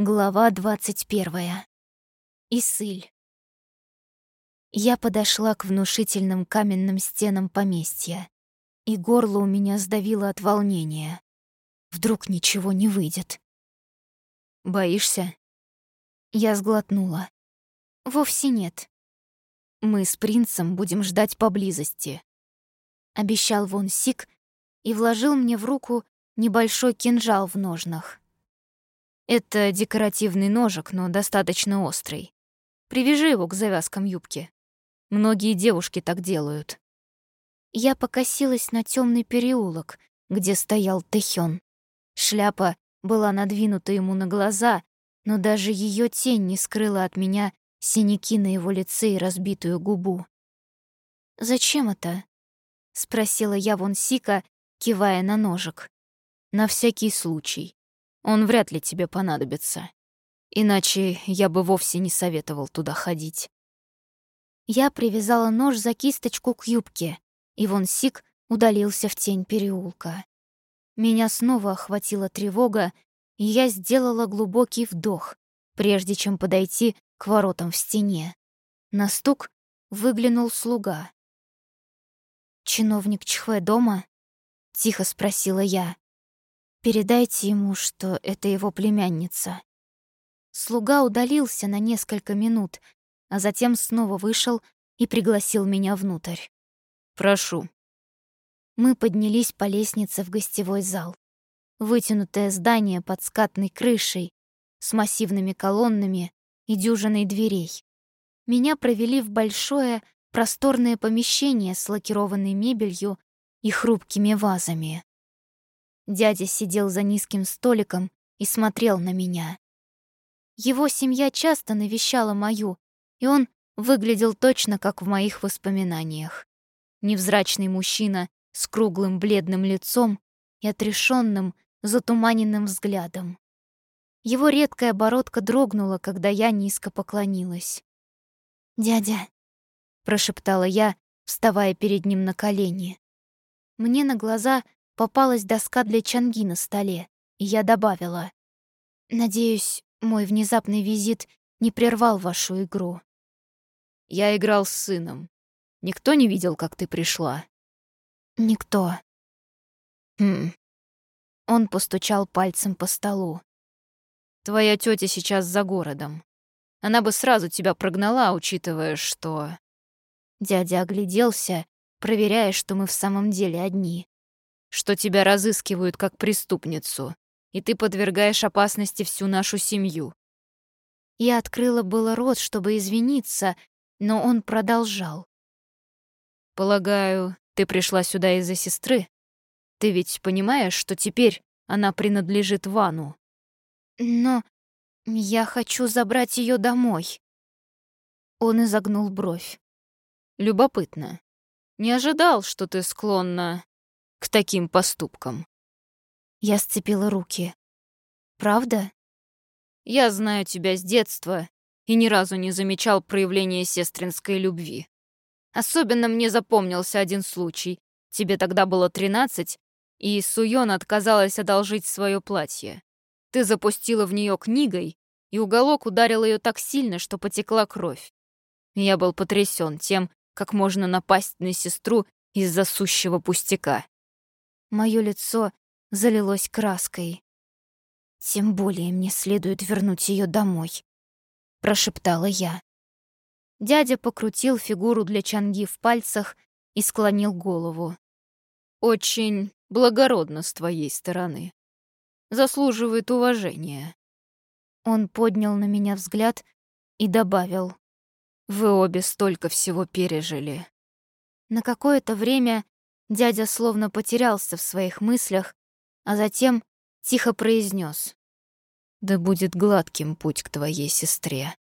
Глава двадцать первая. Исыль. Я подошла к внушительным каменным стенам поместья, и горло у меня сдавило от волнения. Вдруг ничего не выйдет. «Боишься?» Я сглотнула. «Вовсе нет. Мы с принцем будем ждать поблизости», — обещал Вон Сик и вложил мне в руку небольшой кинжал в ножнах. Это декоративный ножик, но достаточно острый. Привяжи его к завязкам юбки. Многие девушки так делают. Я покосилась на темный переулок, где стоял Тэхён. Шляпа была надвинута ему на глаза, но даже ее тень не скрыла от меня синяки на его лице и разбитую губу. «Зачем это?» — спросила я Вон Сика, кивая на ножик. «На всякий случай. Он вряд ли тебе понадобится. Иначе я бы вовсе не советовал туда ходить. Я привязала нож за кисточку к юбке, и Вон Сик удалился в тень переулка. Меня снова охватила тревога, и я сделала глубокий вдох, прежде чем подойти к воротам в стене. На стук выглянул слуга. «Чиновник Чхве дома?» — тихо спросила я. Передайте ему, что это его племянница. Слуга удалился на несколько минут, а затем снова вышел и пригласил меня внутрь. «Прошу». Мы поднялись по лестнице в гостевой зал. Вытянутое здание под скатной крышей, с массивными колоннами и дюжиной дверей. Меня провели в большое, просторное помещение с лакированной мебелью и хрупкими вазами. Дядя сидел за низким столиком и смотрел на меня. Его семья часто навещала мою, и он выглядел точно как в моих воспоминаниях. Невзрачный мужчина с круглым бледным лицом и отрешенным, затуманенным взглядом. Его редкая бородка дрогнула, когда я низко поклонилась. «Дядя», — прошептала я, вставая перед ним на колени. Мне на глаза попалась доска для чанги на столе, и я добавила. «Надеюсь, мой внезапный визит не прервал вашу игру». «Я играл с сыном. Никто не видел, как ты пришла?» «Никто». «Хм». Он постучал пальцем по столу. «Твоя тетя сейчас за городом. Она бы сразу тебя прогнала, учитывая, что...» Дядя огляделся, проверяя, что мы в самом деле одни что тебя разыскивают как преступницу, и ты подвергаешь опасности всю нашу семью». Я открыла было рот, чтобы извиниться, но он продолжал. «Полагаю, ты пришла сюда из-за сестры? Ты ведь понимаешь, что теперь она принадлежит Вану?» «Но я хочу забрать ее домой». Он изогнул бровь. «Любопытно. Не ожидал, что ты склонна к таким поступкам. Я сцепила руки. Правда? Я знаю тебя с детства и ни разу не замечал проявления сестринской любви. Особенно мне запомнился один случай. Тебе тогда было тринадцать, и Суён отказалась одолжить свое платье. Ты запустила в нее книгой, и уголок ударил ее так сильно, что потекла кровь. Я был потрясен тем, как можно напасть на сестру из-за сущего пустяка. Моё лицо залилось краской. «Тем более мне следует вернуть её домой», — прошептала я. Дядя покрутил фигуру для Чанги в пальцах и склонил голову. «Очень благородно с твоей стороны. Заслуживает уважения». Он поднял на меня взгляд и добавил. «Вы обе столько всего пережили». На какое-то время Дядя словно потерялся в своих мыслях, а затем тихо произнес: «Да будет гладким путь к твоей сестре».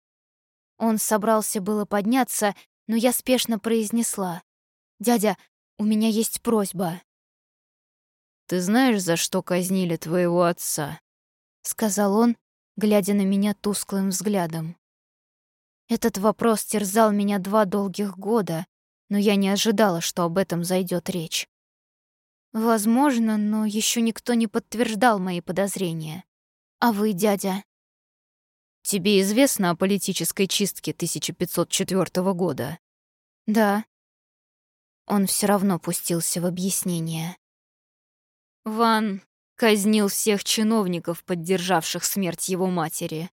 Он собрался было подняться, но я спешно произнесла. «Дядя, у меня есть просьба». «Ты знаешь, за что казнили твоего отца?» — сказал он, глядя на меня тусклым взглядом. Этот вопрос терзал меня два долгих года, но я не ожидала, что об этом зайдет речь. Возможно, но еще никто не подтверждал мои подозрения. А вы, дядя? Тебе известно о политической чистке 1504 года? Да. Он все равно пустился в объяснение. Ван казнил всех чиновников, поддержавших смерть его матери.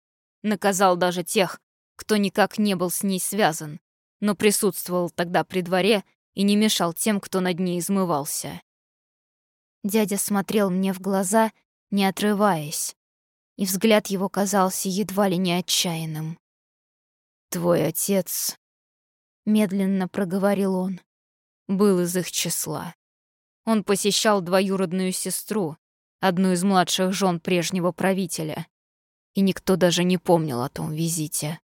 Наказал даже тех, кто никак не был с ней связан, но присутствовал тогда при дворе и не мешал тем, кто над ней измывался. Дядя смотрел мне в глаза, не отрываясь, и взгляд его казался едва ли не отчаянным. «Твой отец», — медленно проговорил он, — «был из их числа. Он посещал двоюродную сестру, одну из младших жен прежнего правителя, и никто даже не помнил о том визите,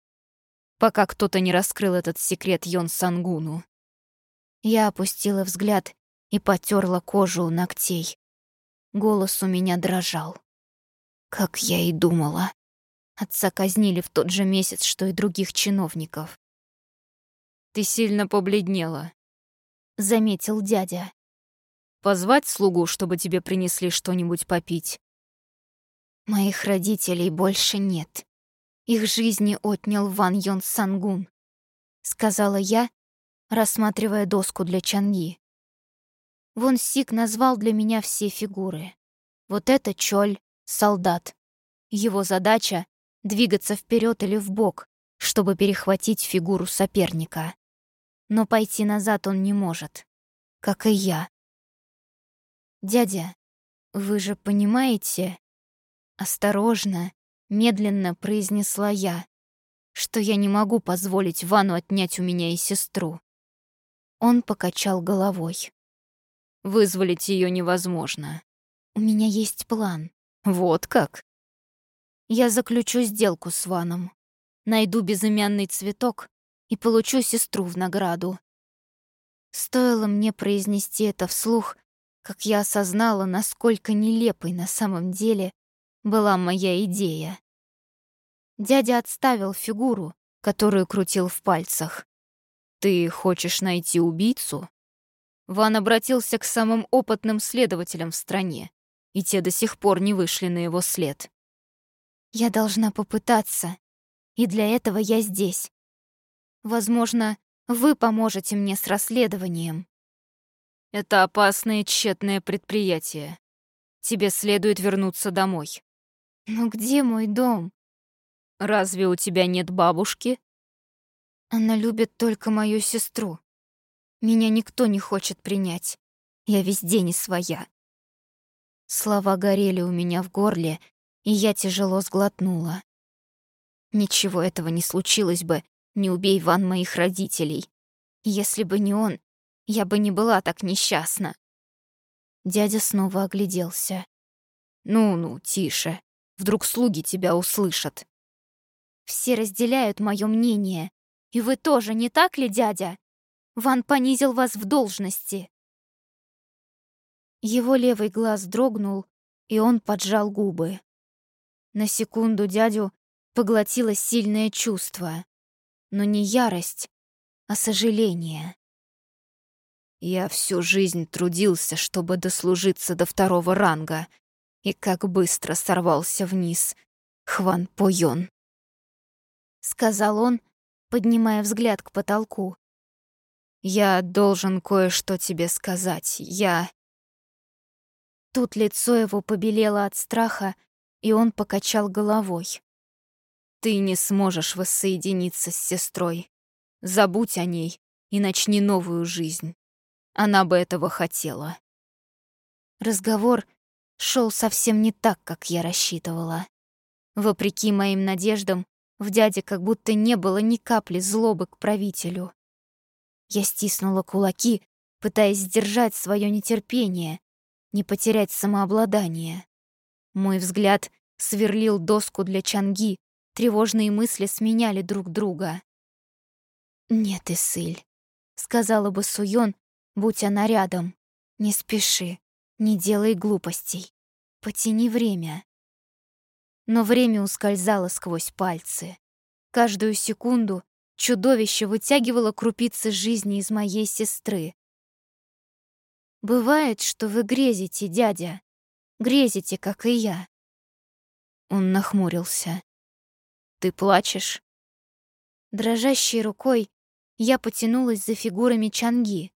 пока кто-то не раскрыл этот секрет Йон Сангуну. Я опустила взгляд и потерла кожу у ногтей. Голос у меня дрожал. Как я и думала. Отца казнили в тот же месяц, что и других чиновников. «Ты сильно побледнела», — заметил дядя. «Позвать слугу, чтобы тебе принесли что-нибудь попить?» «Моих родителей больше нет. Их жизни отнял Ван Йон Сангун», — сказала я, рассматривая доску для Чанги. Вон Сик назвал для меня все фигуры. Вот это Чоль, солдат. Его задача — двигаться вперед или в бок, чтобы перехватить фигуру соперника. Но пойти назад он не может, как и я. «Дядя, вы же понимаете...» Осторожно, медленно произнесла я, что я не могу позволить Вану отнять у меня и сестру. Он покачал головой. «Вызволить ее невозможно. У меня есть план. Вот как? Я заключу сделку с Ваном. Найду безымянный цветок и получу сестру в награду. Стоило мне произнести это вслух, как я осознала, насколько нелепой на самом деле была моя идея. Дядя отставил фигуру, которую крутил в пальцах. «Ты хочешь найти убийцу?» Ван обратился к самым опытным следователям в стране и те до сих пор не вышли на его след. Я должна попытаться, и для этого я здесь. Возможно, вы поможете мне с расследованием. Это опасное тщетное предприятие. Тебе следует вернуться домой. Но где мой дом? Разве у тебя нет бабушки? Она любит только мою сестру. Меня никто не хочет принять. Я везде не своя. Слова горели у меня в горле, и я тяжело сглотнула. Ничего этого не случилось бы, не убей Ван моих родителей. Если бы не он, я бы не была так несчастна. Дядя снова огляделся. «Ну-ну, тише. Вдруг слуги тебя услышат». «Все разделяют мое мнение. И вы тоже, не так ли, дядя? Ван понизил вас в должности». Его левый глаз дрогнул, и он поджал губы. На секунду дядю поглотило сильное чувство, но не ярость, а сожаление. Я всю жизнь трудился, чтобы дослужиться до второго ранга, и как быстро сорвался вниз, Хван Пойон. Сказал он, поднимая взгляд к потолку. «Я должен кое-что тебе сказать. Я...» Тут лицо его побелело от страха, и он покачал головой. «Ты не сможешь воссоединиться с сестрой. Забудь о ней и начни новую жизнь. Она бы этого хотела». Разговор шел совсем не так, как я рассчитывала. Вопреки моим надеждам, в дяде как будто не было ни капли злобы к правителю. Я стиснула кулаки, пытаясь сдержать свое нетерпение, не потерять самообладание. Мой взгляд сверлил доску для чанги, тревожные мысли сменяли друг друга. «Нет, Исыль», — сказала бы Суён, будь она рядом. «Не спеши, не делай глупостей, потяни время». Но время ускользало сквозь пальцы. Каждую секунду чудовище вытягивало крупицы жизни из моей сестры, Бывает, что вы грезите, дядя. Грезите, как и я. Он нахмурился. Ты плачешь?» Дрожащей рукой я потянулась за фигурами Чанги,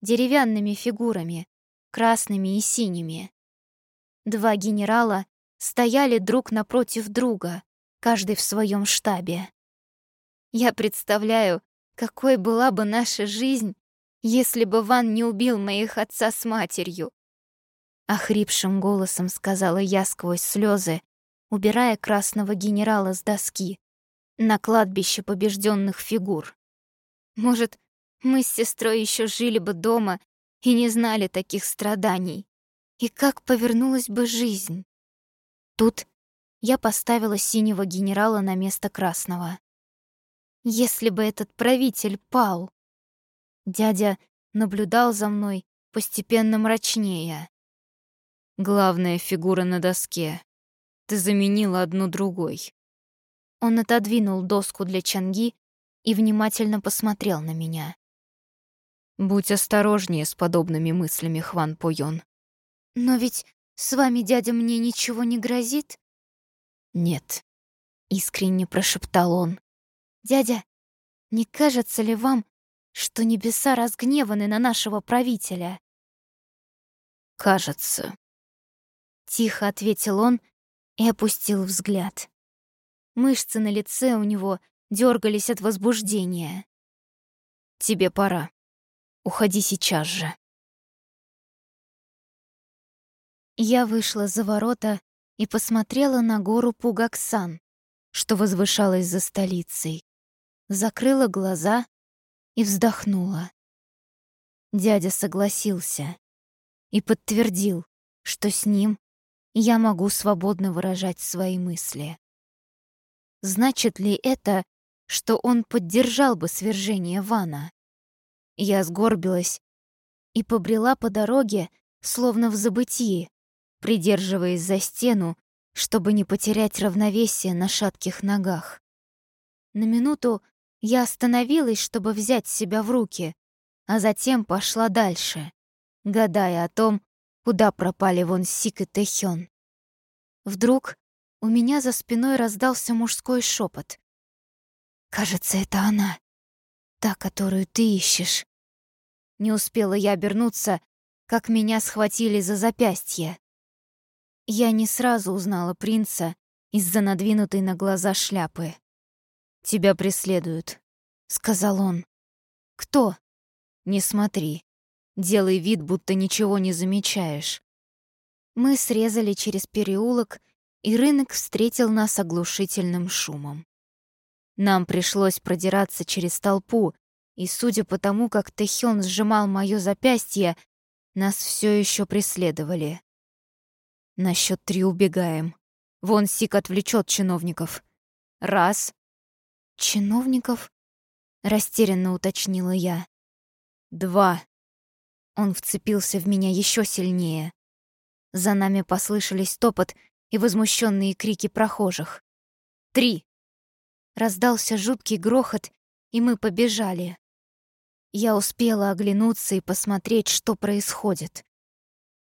деревянными фигурами, красными и синими. Два генерала стояли друг напротив друга, каждый в своем штабе. Я представляю, какой была бы наша жизнь, если бы Ван не убил моих отца с матерью. Охрипшим голосом сказала я сквозь слезы, убирая красного генерала с доски на кладбище побежденных фигур. Может, мы с сестрой еще жили бы дома и не знали таких страданий. И как повернулась бы жизнь? Тут я поставила синего генерала на место красного. Если бы этот правитель пал. Дядя наблюдал за мной, постепенно мрачнее. Главная фигура на доске. Ты заменила одну другой. Он отодвинул доску для Чанги и внимательно посмотрел на меня. Будь осторожнее с подобными мыслями, Хван Пойон. Но ведь с вами, дядя, мне ничего не грозит? Нет, искренне прошептал он. Дядя, не кажется ли вам, что небеса разгневаны на нашего правителя? Кажется. Тихо ответил он и опустил взгляд. Мышцы на лице у него дергались от возбуждения. Тебе пора. Уходи сейчас же. Я вышла за ворота и посмотрела на гору Пугаксан, что возвышалась за столицей. Закрыла глаза и вздохнула. Дядя согласился и подтвердил, что с ним я могу свободно выражать свои мысли. Значит ли это, что он поддержал бы свержение Вана? Я сгорбилась и побрела по дороге, словно в забытии, придерживаясь за стену, чтобы не потерять равновесие на шатких ногах. На минуту я остановилась, чтобы взять себя в руки, а затем пошла дальше, гадая о том, куда пропали Вон Сик и Тэхён. Вдруг у меня за спиной раздался мужской шепот. «Кажется, это она, та, которую ты ищешь». Не успела я обернуться, как меня схватили за запястье. Я не сразу узнала принца из-за надвинутой на глаза шляпы. «Тебя преследуют», — сказал он. «Кто?» «Не смотри. Делай вид, будто ничего не замечаешь». Мы срезали через переулок, и рынок встретил нас оглушительным шумом. Нам пришлось продираться через толпу, и судя по тому, как Тэхён сжимал моё запястье, нас все еще преследовали. На счет три убегаем. Вон Сик отвлечет чиновников. Раз. Чиновников? Растерянно уточнила я. Два. Он вцепился в меня еще сильнее. За нами послышались топот и возмущенные крики прохожих. Три. Раздался жуткий грохот, и мы побежали. Я успела оглянуться и посмотреть, что происходит.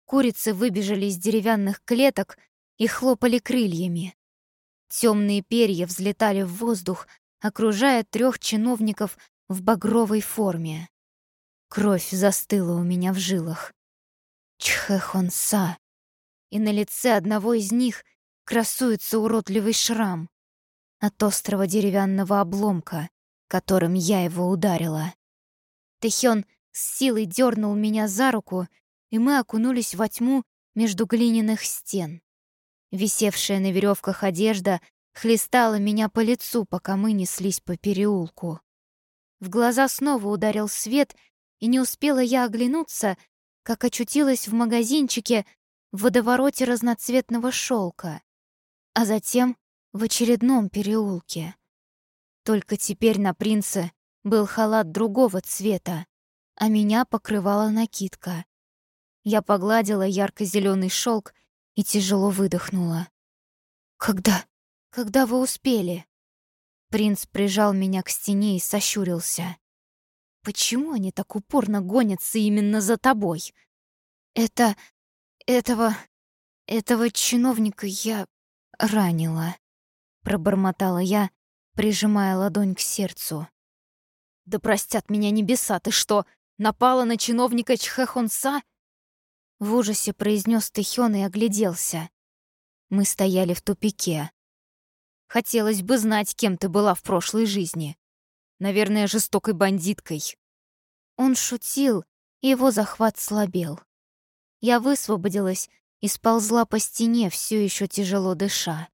Курицы выбежали из деревянных клеток и хлопали крыльями. Темные перья взлетали в воздух, окружая трех чиновников в багровой форме. Кровь застыла у меня в жилах. Чхэхонса. И на лице одного из них красуется уродливый шрам от острого деревянного обломка, которым я его ударила. Тэхён с силой дернул меня за руку, и мы окунулись во тьму между глиняных стен. Висевшая на веревках одежда хлестала меня по лицу, пока мы неслись по переулку. В глаза снова ударил свет, и не успела я оглянуться, как очутилась в магазинчике в водовороте разноцветного шелка, а затем в очередном переулке. Только теперь на принце был халат другого цвета, а меня покрывала накидка. Я погладила ярко-зеленый шелк и тяжело выдохнула. «Когда? Когда вы успели?» Принц прижал меня к стене и сощурился. «Почему они так упорно гонятся именно за тобой? Это... этого... этого чиновника я ранила», — пробормотала я, прижимая ладонь к сердцу. «Да простят меня небеса, ты что, напала на чиновника Чхэхонса?» В ужасе произнес Тэхён и огляделся. Мы стояли в тупике. «Хотелось бы знать, кем ты была в прошлой жизни. Наверное, жестокой бандиткой». Он шутил, и его захват слабел. Я высвободилась и сползла по стене, все еще тяжело дыша.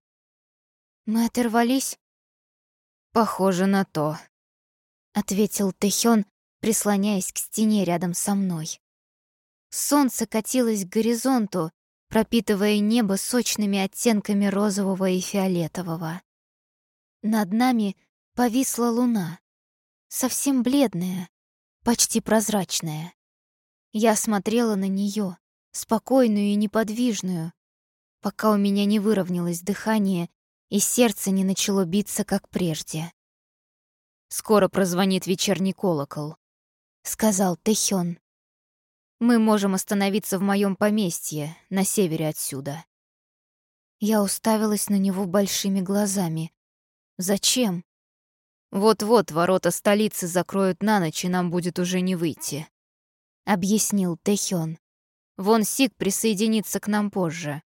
«Мы оторвались?» «Похоже на то», — ответил Тэхён, прислоняясь к стене рядом со мной. Солнце катилось к горизонту, пропитывая небо сочными оттенками розового и фиолетового. Над нами повисла луна, совсем бледная, почти прозрачная. Я смотрела на нее, спокойную и неподвижную, пока у меня не выровнялось дыхание и сердце не начало биться, как прежде. «Скоро прозвонит вечерний колокол», — сказал Тэхён. «Мы можем остановиться в моем поместье, на севере отсюда». Я уставилась на него большими глазами. «Зачем?» «Вот-вот ворота столицы закроют на ночь, и нам будет уже не выйти», — объяснил Тэхён. «Вон Сик присоединится к нам позже.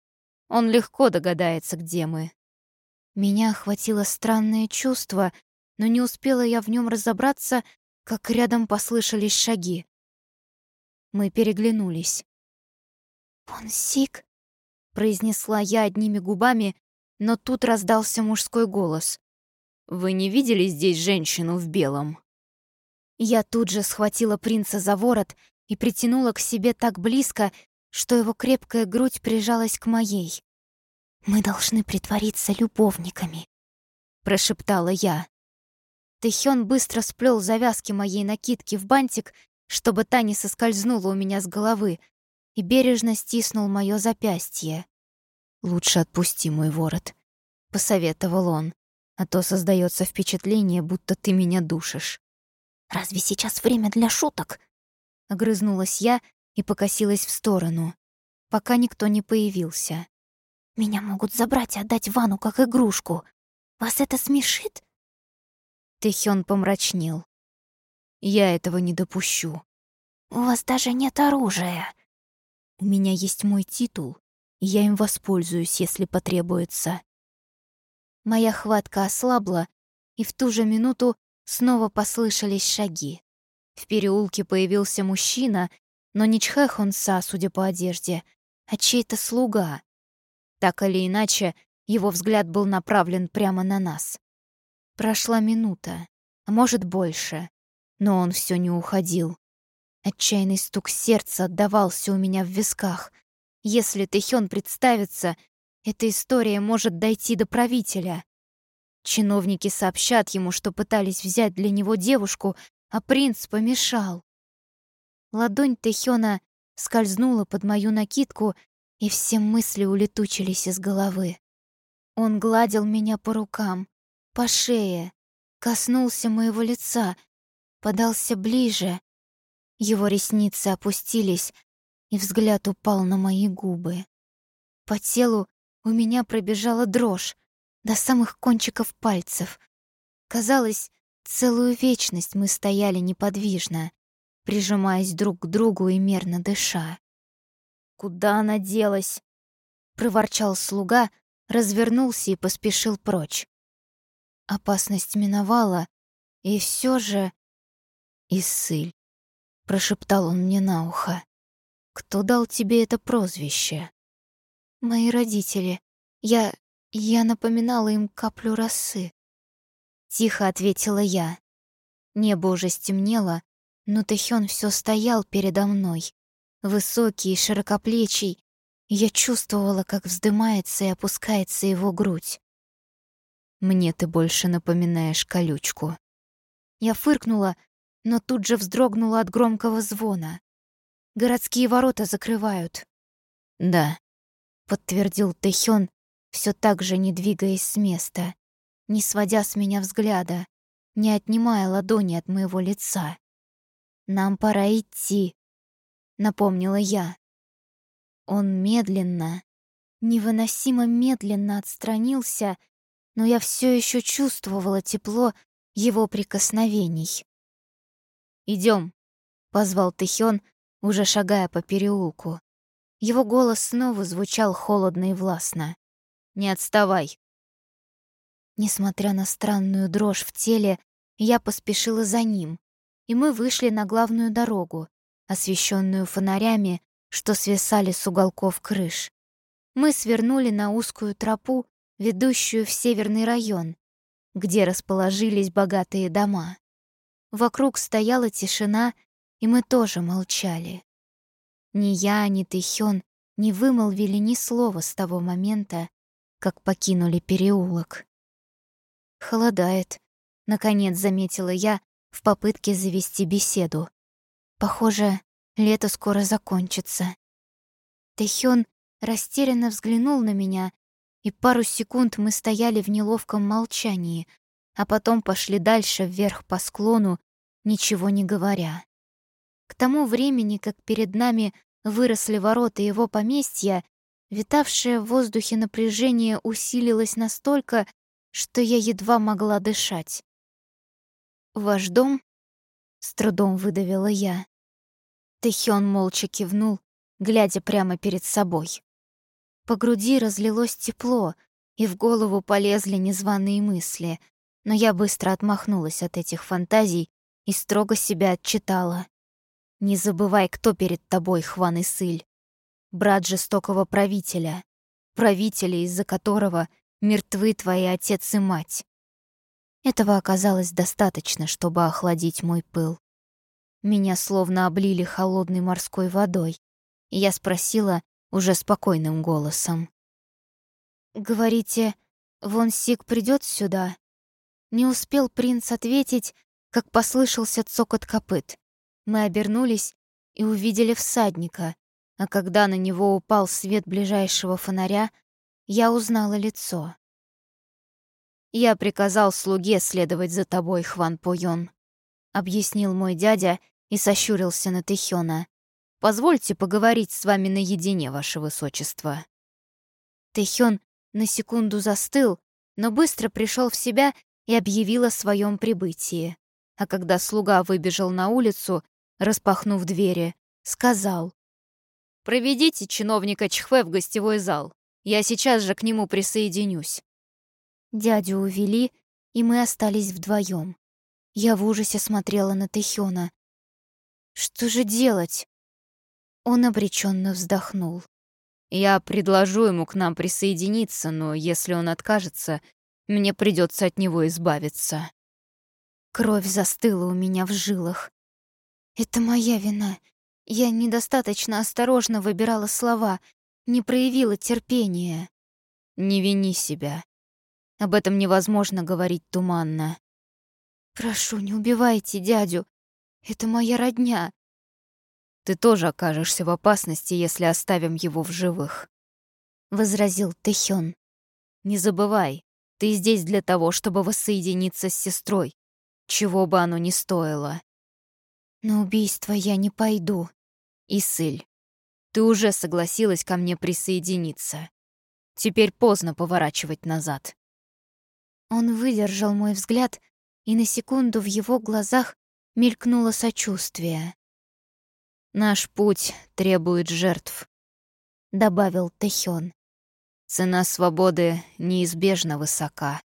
Он легко догадается, где мы». Меня охватило странное чувство, но не успела я в нем разобраться, как рядом послышались шаги. Мы переглянулись. «Он Сик?» — произнесла я одними губами, но тут раздался мужской голос. «Вы не видели здесь женщину в белом?» Я тут же схватила принца за ворот и притянула к себе так близко, что его крепкая грудь прижалась к моей. «Мы должны притвориться любовниками», — прошептала я. Тэхён быстро сплел завязки моей накидки в бантик, чтобы та не соскользнула у меня с головы, и бережно стиснул моё запястье. «Лучше отпусти мой ворот», — посоветовал он, «а то создается впечатление, будто ты меня душишь». «Разве сейчас время для шуток?» Огрызнулась я и покосилась в сторону, пока никто не появился. Меня могут забрать и отдать Вану как игрушку. Вас это смешит?» Тэхён помрачнел. «Я этого не допущу. У вас даже нет оружия. У меня есть мой титул, и я им воспользуюсь, если потребуется». Моя хватка ослабла, и в ту же минуту снова послышались шаги. В переулке появился мужчина, но не Чхэхонса, судя по одежде, а чей-то слуга. Так или иначе, его взгляд был направлен прямо на нас. Прошла минута, а может больше, но он все не уходил. Отчаянный стук сердца отдавался у меня в висках. Если Тэхён представится, эта история может дойти до правителя. Чиновники сообщат ему, что пытались взять для него девушку, а принц помешал. Ладонь Тэхёна скользнула под мою накидку и все мысли улетучились из головы. Он гладил меня по рукам, по шее, коснулся моего лица, подался ближе. Его ресницы опустились, и взгляд упал на мои губы. По телу у меня пробежала дрожь до самых кончиков пальцев. Казалось, целую вечность мы стояли неподвижно, прижимаясь друг к другу и мерно дыша. «Куда она делась?» — проворчал слуга, развернулся и поспешил прочь. Опасность миновала, и все же... «Исыль», — прошептал он мне на ухо, — «кто дал тебе это прозвище?» «Мои родители. Я... я напоминала им каплю росы». Тихо ответила я. Небо уже стемнело, но Тэхён все стоял передо мной, высокий и широкоплечий, я чувствовала, как вздымается и опускается его грудь. «Мне ты больше напоминаешь колючку». Я фыркнула, но тут же вздрогнула от громкого звона. «Городские ворота закрывают». «Да», — подтвердил Тэхён, все так же не двигаясь с места, не сводя с меня взгляда, не отнимая ладони от моего лица. «Нам пора идти», — напомнила я. Он медленно, невыносимо медленно отстранился, но я все еще чувствовала тепло его прикосновений. Идем, позвал Тэхён, уже шагая по переулку. Его голос снова звучал холодно и властно. «Не отставай!» Несмотря на странную дрожь в теле, я поспешила за ним, и мы вышли на главную дорогу, освещенную фонарями, что свисали с уголков крыш. Мы свернули на узкую тропу, ведущую в северный район, где расположились богатые дома. Вокруг стояла тишина, и мы тоже молчали. Ни я, ни Тэхён не вымолвили ни слова с того момента, как покинули переулок. «Холодает», — наконец заметила я в попытке завести беседу. «Похоже, лето скоро закончится». Тэхён растерянно взглянул на меня, и пару секунд мы стояли в неловком молчании, а потом пошли дальше вверх по склону, ничего не говоря. К тому времени, как перед нами выросли ворота его поместья, витавшее в воздухе напряжение усилилось настолько, что я едва могла дышать. «Ваш дом?» — с трудом выдавила я. Тэхён молча кивнул, глядя прямо перед собой. По груди разлилось тепло, и в голову полезли незваные мысли, но я быстро отмахнулась от этих фантазий и строго себя отчитала. Не забывай, кто перед тобой, Хван Исыль. Брат жестокого правителя. Правителя, из-за которого мертвы твои отец и мать. Этого оказалось достаточно, чтобы охладить мой пыл. Меня словно облили холодной морской водой, и я спросила уже спокойным голосом. «Говорите, Вон Сик придет сюда?» Не успел принц ответить, как послышался цокот копыт. Мы обернулись и увидели всадника, а когда на него упал свет ближайшего фонаря, я узнала лицо. «Я приказал слуге следовать за тобой, Хван Пойон», — объяснил мой дядя и сощурился на Тэхёна. «Позвольте поговорить с вами наедине, ваше высочество». Тэхён на секунду застыл, но быстро пришел в себя и объявил о своем прибытии. А когда слуга выбежал на улицу, распахнув двери, сказал. «Проведите чиновника Чхве в гостевой зал. Я сейчас же к нему присоединюсь». Дядю увели, и мы остались вдвоем. Я в ужасе смотрела на Тэхёна. «Что же делать?» Он обреченно вздохнул. «Я предложу ему к нам присоединиться, но если он откажется, мне придется от него избавиться». Кровь застыла у меня в жилах. Это моя вина. Я недостаточно осторожно выбирала слова, не проявила терпения. Не вини себя. Об этом невозможно говорить туманно. Прошу, не убивайте дядю. Это моя родня. Ты тоже окажешься в опасности, если оставим его в живых, возразил Тэхён. Не забывай, ты здесь для того, чтобы воссоединиться с сестрой, чего бы оно ни стоило. На убийство я не пойду. Исыль, ты уже согласилась ко мне присоединиться. Теперь поздно поворачивать назад. Он выдержал мой взгляд, и на секунду в его глазах мелькнуло сочувствие. «Наш путь требует жертв», — добавил Тэхён. «Цена свободы неизбежно высока».